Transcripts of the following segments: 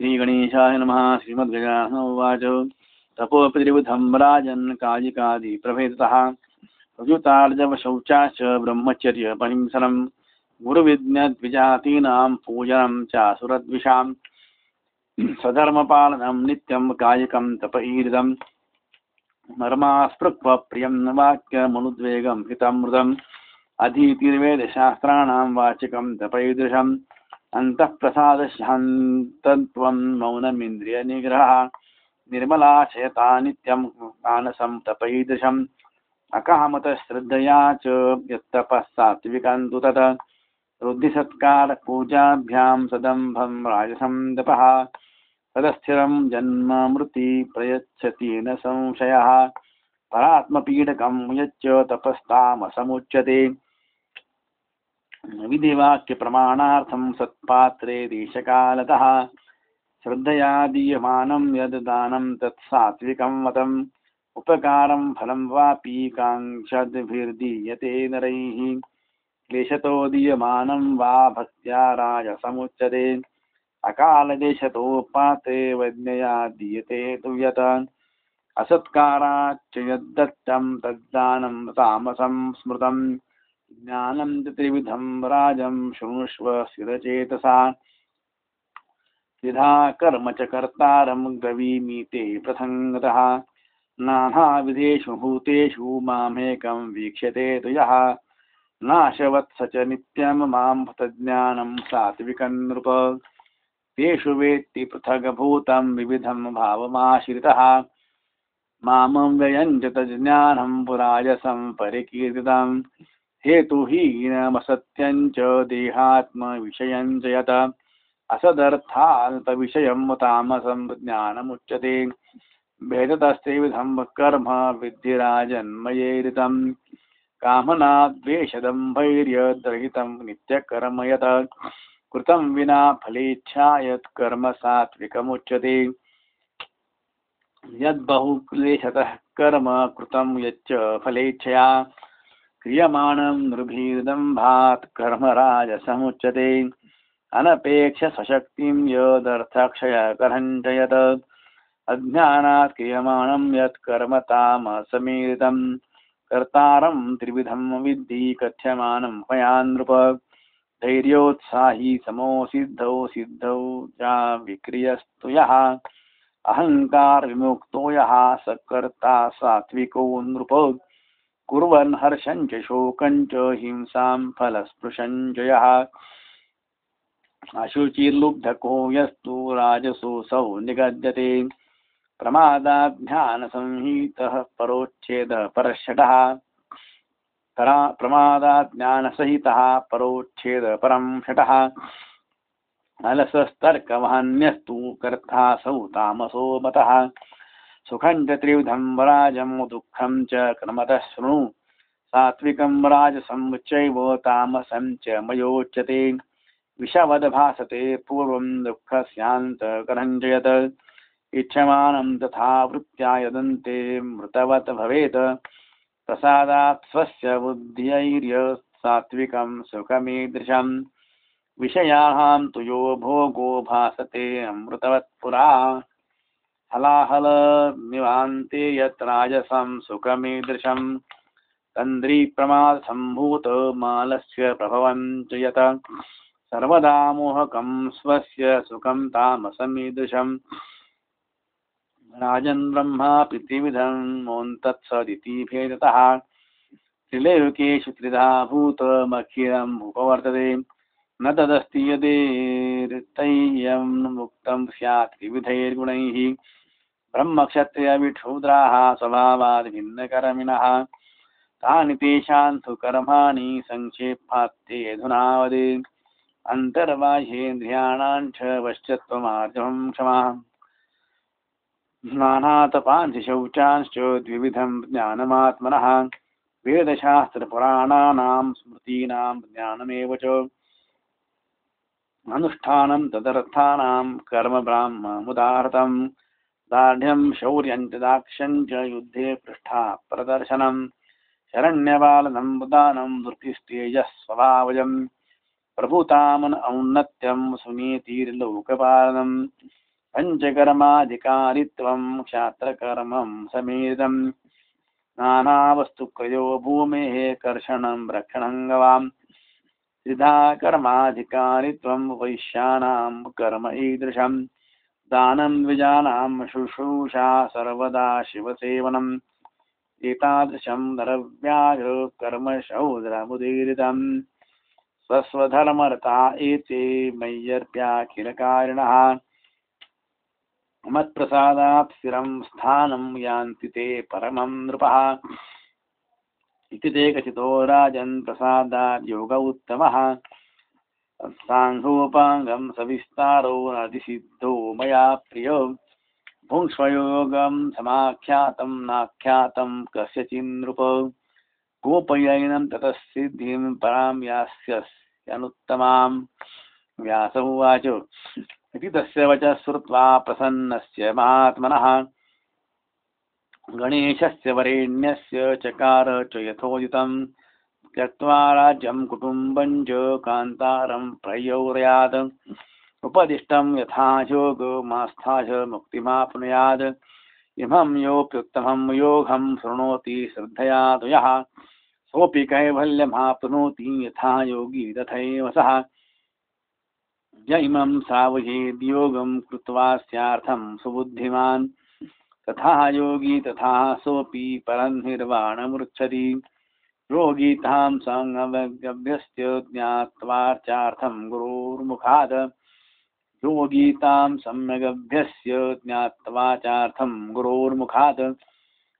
श्रीगणेशाय नमः। श्रीमद्गजानन उवाच तपोऽपि त्रिविधं राजन् कालिकादिप्रभेदतः ऋजुतार्जवशौचाश्च ब्रह्मचर्यपरिंसनं गुरुविज्ञद्विजातीनां पूजनं चासुरद्विषाम् स्वधर्मपालनं नित्यं कायिकं तपईरिदं मर्मास्पृक्व प्रियं वाक्यमनुद्वेगं हितमृतम् अधीतिर्वेदशास्त्राणां वाचिकं तपईदृशम् अन्तःप्रसादशान्तत्वं मौनमिन्द्रियनिग्रहः निर्मलाशयता नित्यं मानसं तपईदृशम् अकामतश्रद्धया च यत्तपः सात्विकं तु तत्। रुद्धिसत्कारपूजाभ्यां सदम्भं राजसं तपः। तदस्थिरं जन्म मृति प्रयच्छति न संशयः। परात्मपीडकं यच्च तपस्तामसमुच्यते। विधिवाक्यप्रमाणार्थं सत्पात्रे देशकालतः। श्रद्धया दीयमानं यद् दानं तत् सात्विकं मतम्। उपकारं फलं वापि काङ्क्षद्भिर्दीयते नरैः। क्लेशतो दीयमानं वा भक्त्या राजसमुच्यते। अकालदेशतोपाते वज्ञया दीयते तु यत्। असत्काराच्च यद्दत्तं तद्दानं तामसं स्मृतं ज्ञानं च त्रिविधं राजं शृणुष्व स्थिरचेतसा। त्रिधा कर्म च कर्तारं ब्रवीमि ते प्रसङ्गतः। नानाविधेषु भूतेषु मामेकं वीक्ष्यते तु यः नाशवत्स च नित्यं माँ तज्ज्ञानं सात्विकं नृप। तेषु वेत्ति पृथग्भूतं विविधं भावमाश्रितः। मामं व्ययं च तज्ज्ञानं पुराजसं परिकीर्तितं हेतुहीनमसत्यं च देहात्मविषयं च यत्। असदर्थाल्पविषयं तामसं ज्ञानमुच्यते। भेदतस्त्रिविधं कर्म विद्धिराजन्मयेरितं कामनाद्वेषदम्भैर्यद्रहितं नित्यकर्म यत्। कृतं विना फलेच्छा यत् कर्म सात्विकमुच्यते। यद्बहुक्लेशतः कर्म कृतं यच्च फलेच्छया। क्रियमाणं नृभिर्दम्भात् कर्मराजसमुच्यते। अनपेक्षसशक्तिं यदर्थक्षयकरञ्च यत् अज्ञानात् क्रियमाणं यत् कर्म तामसमीरितं। कर्तारं त्रिविधं विद्धि कथ्यमानं मया नृप धैर्योत्साही समो सिद्धौ सिद्धौ च विक्रियस्तु यः। अहङ्कारविमुक्तो यः स कर्ता सात्विको नृप। कुर्वन् हर्षं च शोकं च हिंसां फलस्पृशं च यः। अशुचिर्लुब्धको यस्तु राजसोऽसौ निगद्यते। प्रमादाज्ञानसंहितः परोच्छेदः परषटः। परा प्रमादाज्ञानसहितः परोच्छेदः परं षटः। अलसस्तर्कवान्यस्तु कर्तासौ तामसो मतः। सुखं च त्रिविधं राजं दुःखं च क्रमतः शृणु। सात्विकं राजसं चैव तामसं च मयोच्यते। विषवद्भासते पूर्वं दुःखस्यान्तकरं च यत् इच्छमानं तथा वृत्त्या यदन्ते मृतवत् भवेत्। प्रसादात् स्वस्य बुद्ध्यैर्यत् सात्विकं सुखमीदृशम् विषयाहां तु यो भोगो भासते, अमृतवत् पुरा हलाहलनिवान्ते यत् राजसं सुखमीदृशं तन्द्रीप्रमादसम्भूतमालस्य प्रभवं च यत्। सर्वदा मोहकं स्वस्य सुखं तामसमीदृशम्। राजन् ब्रह्मापि त्रिविधं मोन्तत्सदिति भेदतः त्रिलोकेषु त्रिधा भूतमखिलम् उपवर्तते। न तदस्ति यदेतैयं मुक्तं स्यात् त्रिविधैर्गुणैः। ब्रह्मक्षत्रियविक्षूद्राः स्वभावाद् भिन्नकर्मिणः तानि तेषां तु कर्माणि वदे अन्तर्बाह्येन्द्रियाणां च वश्यत्वमार्जवं क्षमा। स्नानातपांसि शौचांश्च द्विविधं ज्ञानमात्मनः। वेदशास्त्रपुराणानां स्मृतीनां ज्ञानमेव च। अनुष्ठानं तदर्थानां कर्म दार्ढ्यं शौर्यं च दाक्ष्यं च युद्धे पृष्ठा प्रदर्शनं। शरण्यपालनं बुदानं दुर्तिस्तेजः स्वभावजं प्रभुतामन औन्नत्यं सुनीतिर्लोकपालनं। पञ्चकर्माधिकारित्वं क्षात्रकर्मं समेदम् नानावस्तुक्रयो भूमेः कर्षणं रक्षणं गवाम् त्रिधा कर्माधिकारित्वं वैश्यानां कर्म ईदृशम्। दानं द्विजानां शुश्रूषा सर्वदा शिवसेवनम्। एतादृशं नरव्याघ्र कर्मशौद्रमुदीरितम्। स्वस्वधर्मरता एते मय्यर्प्याखिलकारिणः। मत्प्रसादात् स्थिरं स्थानं यान्ति ते परमं नृपः। इति ते कथितो राजन् प्रसादात् योग उत्तमः। साङ्घोपाङ्गं सविस्तारो नदिसिद्धो मया प्रियो। भुङ्क्ष्वयोगं समाख्यातं नाख्यातं कस्यचिन्नृप गोपयैनं ततः सिद्धिं परां यास्यनुत्तमां व्यास उवाच इति तस्य वचः श्रुत्वा प्रसन्नस्य महात्मनः। गणेशस्य वरेण्यस्य चकार च यथोदितं त्यक्त्वा राज्यं कुटुम्बं च कान्तारं प्रयौरयात् उपदिष्टं यथा योगमास्था च मुक्तिमाप्नुयात्। इमं योऽप्युत्तमं योगं शृणोति श्रद्धया तु यः सोऽपि कैवल्यमाप्नोति यथा योगी तथैव सः। य इमं सावहेद्योगं कृत्वा स्यार्थं सुबुद्धिमान्। तथा योगी तथा सोऽपि परं योगीतां सङ्गभ्यस्य ज्ञात्वार्चार्थं गुरोर्मुखात् योगीतां सम्यगभ्यस्य ज्ञात्वाचार्थं गुरोर्मुखात्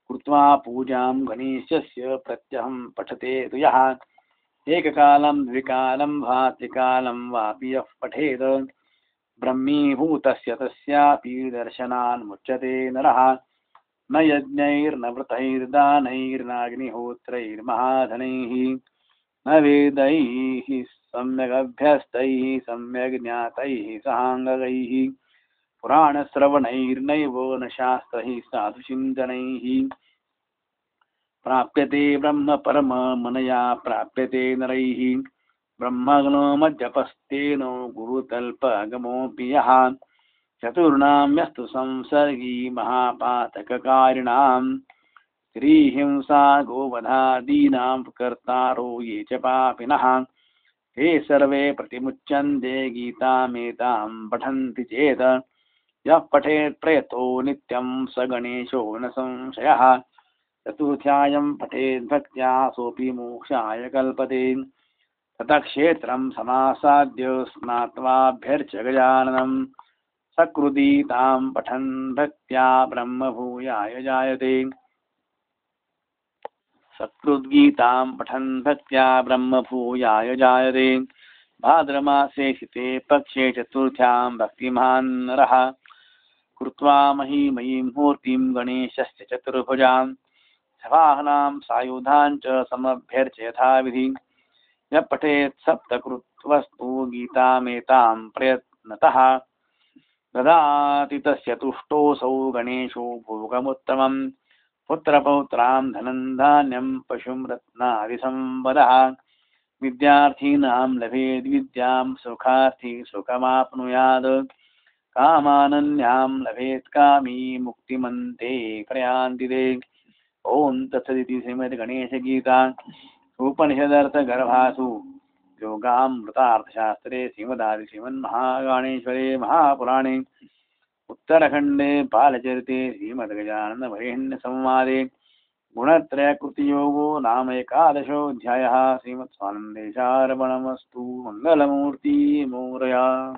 कृत्वा गणेशस्य पठते तु यः एककालं, द्विकालं वा त्रिकालं वापि यः पठेत्। ब्रह्मीभूतस्य तस्यापि नरः। न यज्ञैर्न व्रतैर्दानैर्नाग्निहोत्रैर्महाधनैः न वेदैः सम्यगभ्यस्तैः सम्यग् ज्ञातैः सहाङ्गैः पुराणश्रवणैर्नैव न शास्त्रैः साधुचिन्तनैः प्राप्यते ब्रह्म परममनया प्राप्यते नरैः ब्रह्मग्नो मध्यपस्तेन गुरुतल्पगमोऽपि यः चतुर्णां संसर्गी महापातककारिणां स्त्रीहिंसा गोवधादीनां कर्तारो ये च पापिनः। ते सर्वे प्रतिमुच्यन्ते गीतामेतां पठन्ति चेत् यः पठेत् प्रयतो नित्यं स गणेशो न संशयः। चतुर्थ्यायं पठेद्भक्त्या सोऽपि मोक्षाय कल्पते। ततः क्षेत्रं समासाद्य स्नात्वाभ्यर्च गजाननं सकृदी तां पठन् भक्त्या ब्रह्मभूयाय जायते। सकृद्गीतां पठन् भक्त्या ब्रह्मभूयाय जायते। भाद्रमासे शिते पक्षे चतुर्थ्यां भक्तिमान् नरः। कृत्वा महीमयीं मूर्तिं गणेशस्य चतुर्भुजां सवाहनां सायुधां च समभ्यर्च्य यथाविधि यः पठेत् सप्तकृत्वस्तु गीतामेतां प्रयत्नतः। ददाति तस्य गणेशो भोगमुत्तमम्। पुत्रपौत्रां धनं धान्यं पशुं रत्नादिसम्पदः विद्यार्थीनां लभेद्विद्यां सुखार्थी सुखमाप्नुयात्। कामानन्यां लभेत् कामी मुक्तिमन्ते प्रयान्ति ॐ तत्सदिति श्रीमद्गणेशगीता। उपनिषदर्थगर्भासु। योगामृतार्थशास्त्रे श्रीमदादि श्रीमन्महागणेश्वरे महापुराणे उत्तरखण्डे बालचरिते श्रीमद्गजानन्दमहेन्द्रसंवादे गुणत्रयकृतियोगो नाम एकादशोऽध्यायः। श्रीमत्स्वानन्देशार्पणमस्तु मङ्गलमूर्ति मोरया